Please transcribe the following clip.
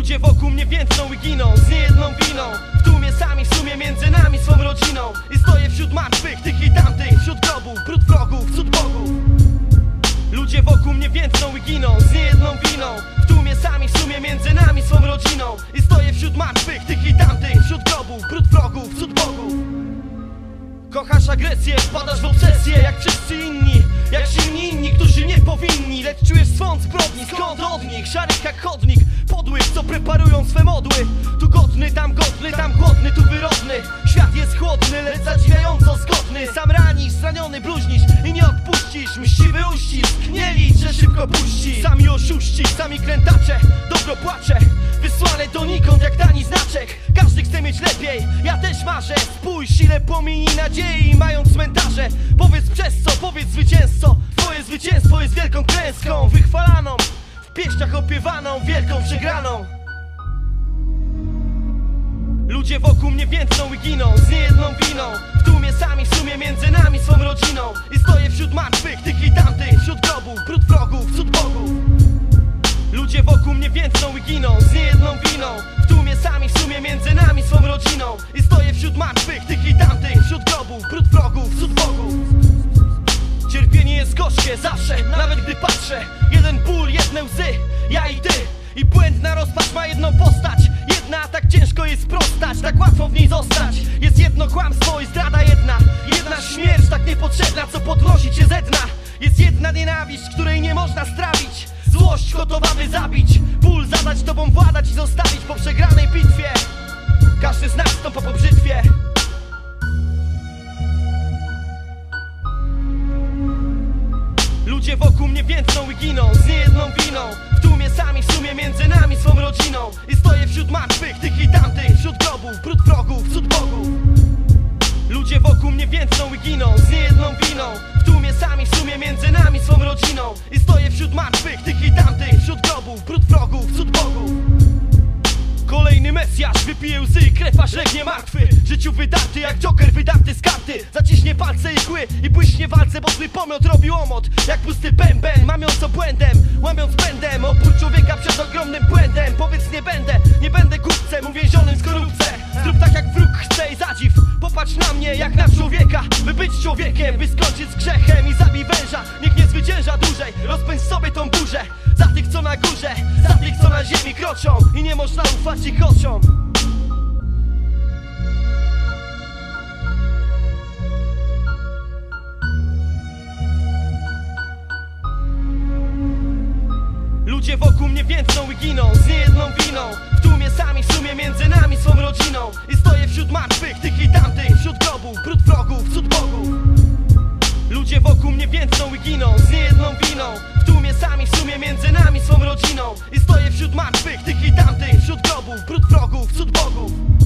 Ludzie wokół mnie więdną i giną z niejedną winą. W tłumie sami w sumie między nami swą rodziną. I stoję wśród martwych, tych i tamtych Wśród grobów, brud wrogów, cud bogów. Ludzie wokół mnie więdną i giną z niejedną winą. W tłumie sami w sumie między nami swą rodziną. I stoję wśród martwych, tych i tamtych Wśród grobów, brud wrogów, cud bogów. Kochasz agresję, wpadasz w obsesję jak wszyscy inni Jak silni inni, którzy nie powinni. Lecz czujesz swąd zbrodni, skąd od nich Szarych jak chodnik, co preparują swe modły. Tu godny, tam godny, tam głodny, tu wyrodny. Świat jest chłodny, lecz zadziwiająco zgodny. Sam ranisz, zraniony bluźnisz i nie odpuścisz. Mściwy uścisk, nie licz, że szybko puści Sami oszuści, sami krętacze, dobro płacze. Wysłane donikąd jak tani znaczek. Każdy chce mieć lepiej, ja też marzę. Spójrz ile pomini nadziei mając cmentarze. Powiedz przez co, powiedz zwycięzco. Twoje zwycięstwo jest wielką klęską Wychwalaną, w pieśniach opiewaną Wielką przegraną. Ludzie wokół mnie więdną i giną z niejedną winą. W tłumie sami w sumie między nami swą Zawsze, nawet gdy patrzę. Jeden ból, jedne łzy, ja i ty. I błędna rozpacz ma jedną postać. Jedna, tak ciężko jest sprostać Tak łatwo w niej zostać. Jest jedno kłamstwo i zdrada jedna. Jedna śmierć tak niepotrzebna, co podnosi cię ze dna Jest jedna nienawiść, której nie można strawić. Złość gotowa by zabić. Ból zadać tobą władać i zostawić po przegranej bitwie. Każdy z nas stąpa po brzytwie mnie więdną i giną z niejedną winą. W tłumie sami w sumie między nami swą rodziną. I stoję wśród martwych, tych i tamtych Wśród grobów, brud wrogów, cud bogów. Ludzie wokół mnie więdną i giną z niejedną winą. W tłumie sami w sumie między nami swą rodziną. I stoję wśród martwych, tych i tamtych Wśród grobów, brud wrogów, cud bogów. Kolejny Mesjasz wypije łzy, krew aż legnie martwy. Życiu wydarty jak Joker wydarty z karty. Zaciśnie palce i kły i błyśnie walce Bo zły pomiot robi łomot. Jak pusty bęben przed ogromnym błędem. Powiedz nie będę, nie będę kupcem Uwięzionym w skorupce. Zrób tak jak wróg chce i zadziw. Popatrz na mnie jak na człowieka. By być człowiekiem, by skończyć z grzechem I zabij węża, niech nie zwycięża dłużej. Rozpędź sobie tą burzę. Za tych co na górze, za tych co na ziemi kroczą. I nie można ufać ich oczom Ludzie wokół mnie więdną i giną z niejedną winą. W tłumie sami, w sumie między nami swą rodziną. I stoję wśród martwych, tych i tamtych Wśród grobów, wśród wrogów, bogów. Ludzie wokół mnie i giną z niejedną winą. W tłumie sami, w sumie między nami swą rodziną. I stoję wśród martwych, tych i tamtych Wśród grobów, wśród wrogów, wśród bogów.